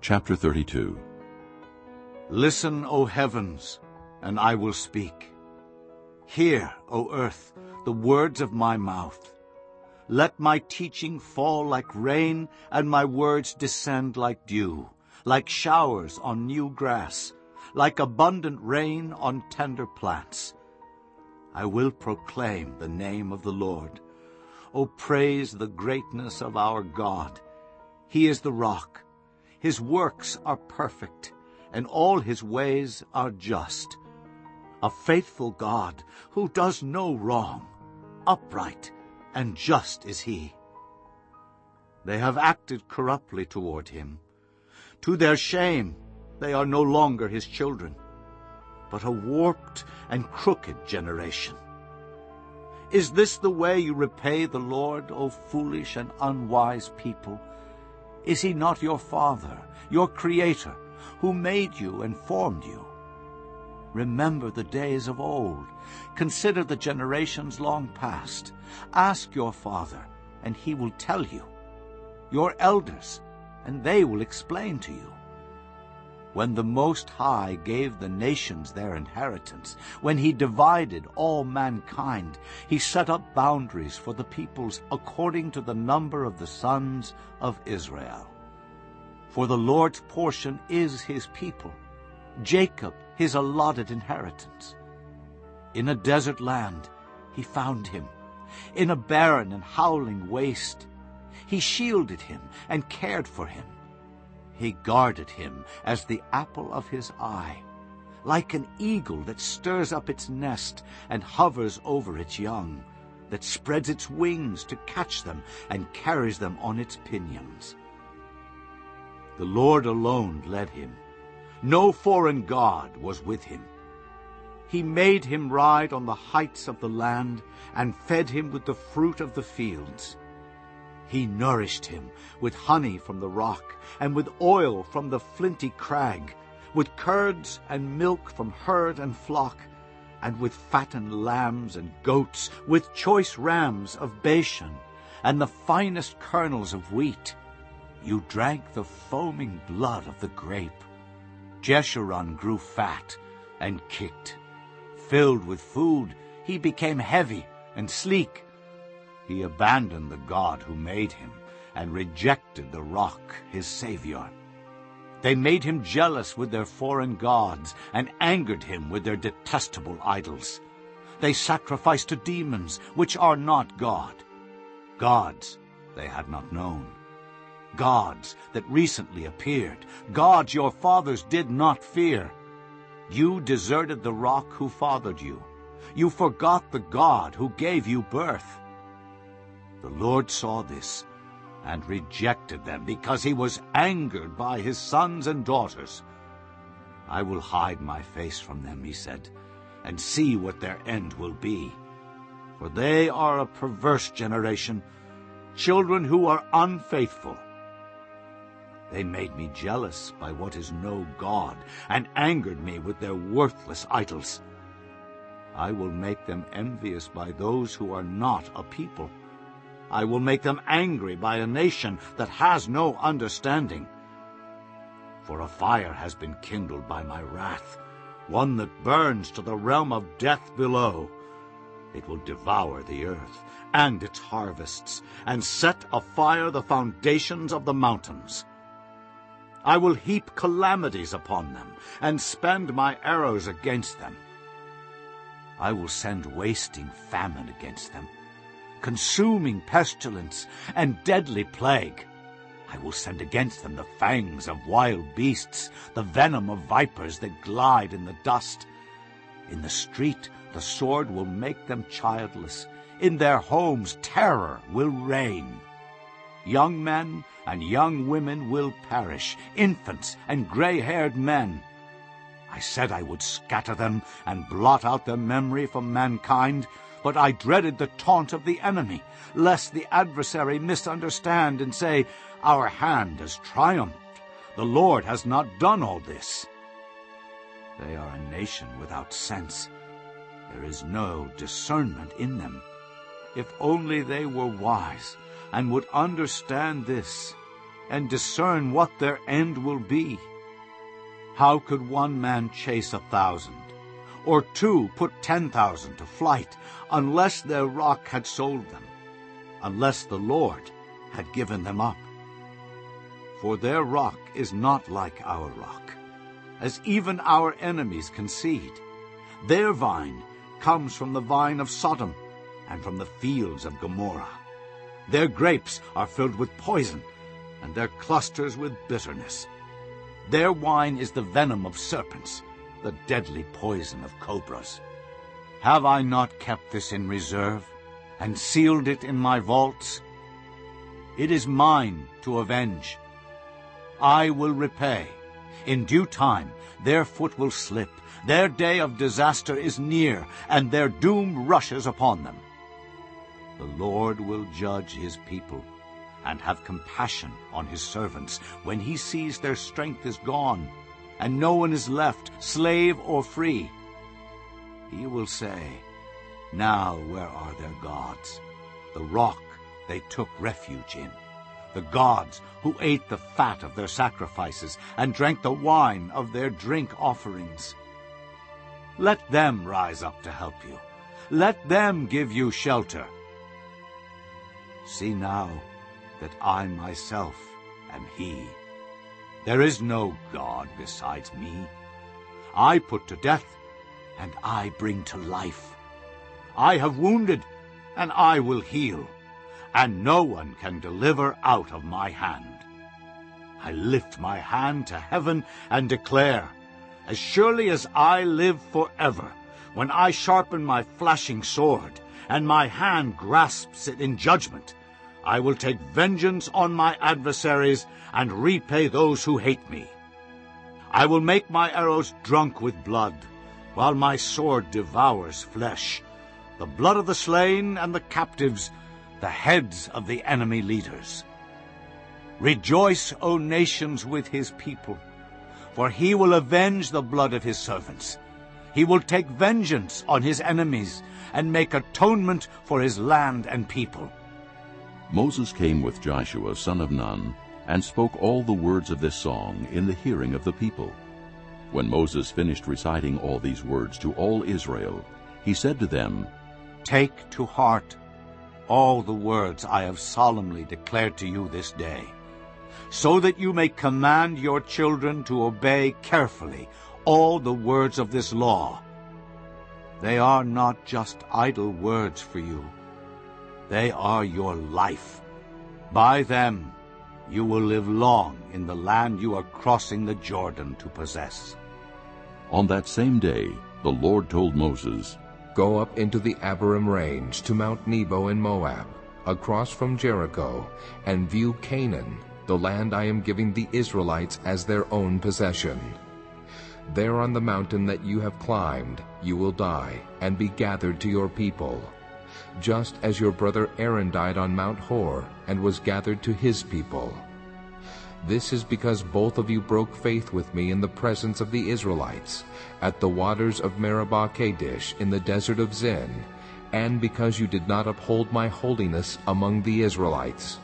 Chapter 32 Listen, O heavens, and I will speak. Hear, O earth, the words of my mouth. Let my teaching fall like rain, and my words descend like dew, like showers on new grass, like abundant rain on tender plants. I will proclaim the name of the Lord. O praise the greatness of our God. He is the rock. His works are perfect, and all his ways are just. A faithful God who does no wrong, upright and just is he. They have acted corruptly toward him. To their shame, they are no longer his children, but a warped and crooked generation. Is this the way you repay the Lord, O foolish and unwise people? Is he not your Father, your Creator, who made you and formed you? Remember the days of old. Consider the generations long past. Ask your father, and he will tell you. Your elders, and they will explain to you. When the Most High gave the nations their inheritance, when he divided all mankind, he set up boundaries for the peoples according to the number of the sons of Israel. For the Lord's portion is his people, Jacob his allotted inheritance. In a desert land he found him, in a barren and howling waste. He shielded him and cared for him. He guarded him as the apple of his eye, like an eagle that stirs up its nest and hovers over its young, that spreads its wings to catch them and carries them on its pinions. The Lord alone led him. No foreign god was with him. He made him ride on the heights of the land and fed him with the fruit of the fields. He nourished him with honey from the rock, and with oil from the flinty crag, with curds and milk from herd and flock, and with fattened lambs and goats, with choice rams of Bashan, and the finest kernels of wheat. You drank the foaming blood of the grape. Jeshurun grew fat and kicked. Filled with food, he became heavy and sleek. He abandoned the God who made him and rejected the rock, his Savior. They made him jealous with their foreign gods and angered him with their detestable idols. They sacrificed to demons, which are not God. Gods they had not known. Gods that recently appeared. Gods your fathers did not fear. You deserted the rock who fathered you. You forgot the God who gave you birth. The Lord saw this and rejected them because he was angered by his sons and daughters. I will hide my face from them, he said, and see what their end will be. For they are a perverse generation, children who are unfaithful. They made me jealous by what is no God, and angered me with their worthless idols. I will make them envious by those who are not a people. I will make them angry by a nation that has no understanding. For a fire has been kindled by my wrath, one that burns to the realm of death below. It will devour the earth and its harvests, and set afire the foundations of the mountains. I will heap calamities upon them, and spend my arrows against them. I will send wasting famine against them, consuming pestilence, and deadly plague. I will send against them the fangs of wild beasts, the venom of vipers that glide in the dust. In the street the sword will make them childless. In their homes terror will reign. Young men and young women will perish, infants and gray-haired men. I said I would scatter them and blot out their memory from mankind, but I dreaded the taunt of the enemy, lest the adversary misunderstand and say, Our hand has triumphed. The Lord has not done all this. They are a nation without sense. There is no discernment in them. If only they were wise and would understand this, and discern what their end will be. How could one man chase a thousand, or two put ten thousand to flight, unless their rock had sold them, unless the Lord had given them up? For their rock is not like our rock, as even our enemies concede. Their vine comes from the vine of Sodom, and from the fields of Gomorrah. Their grapes are filled with poison, and their clusters with bitterness. Their wine is the venom of serpents, the deadly poison of cobras. Have I not kept this in reserve, and sealed it in my vaults? It is mine to avenge. I will repay. In due time their foot will slip, their day of disaster is near, and their doom rushes upon them. The Lord will judge his people and have compassion on his servants when he sees their strength is gone and no one is left, slave or free. He will say, Now where are their gods, the rock they took refuge in, the gods who ate the fat of their sacrifices and drank the wine of their drink offerings? Let them rise up to help you. Let them give you shelter. See now that I myself am he. There is no God besides me. I put to death, and I bring to life. I have wounded, and I will heal, and no one can deliver out of my hand. I lift my hand to heaven and declare, as surely as I live forever, when I sharpen my flashing sword, and my hand grasps it in judgment, I will take vengeance on my adversaries and repay those who hate me. I will make my arrows drunk with blood, while my sword devours flesh, the blood of the slain and the captives, the heads of the enemy leaders. Rejoice, O nations, with his people, for he will avenge the blood of his servants. He will take vengeance on his enemies and make atonement for his land and people. Moses came with Joshua son of Nun, and spoke all the words of this song in the hearing of the people. When Moses finished reciting all these words to all Israel, he said to them, Take to heart all the words I have solemnly declared to you this day, so that you may command your children to obey carefully all the words of this law. They are not just idle words for you, they are your life. By them you will live long in the land you are crossing the Jordan to possess. On that same day the Lord told Moses, Go up into the Abarim range to Mount Nebo in Moab, across from Jericho, and view Canaan, the land I am giving the Israelites as their own possession. There on the mountain that you have climbed you will die and be gathered to your people just as your brother Aaron died on Mount Hor and was gathered to his people. This is because both of you broke faith with me in the presence of the Israelites, at the waters of Meribah Kadesh in the desert of Zin, and because you did not uphold my holiness among the Israelites.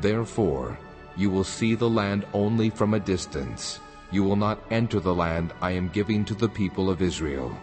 Therefore you will see the land only from a distance. You will not enter the land I am giving to the people of Israel.'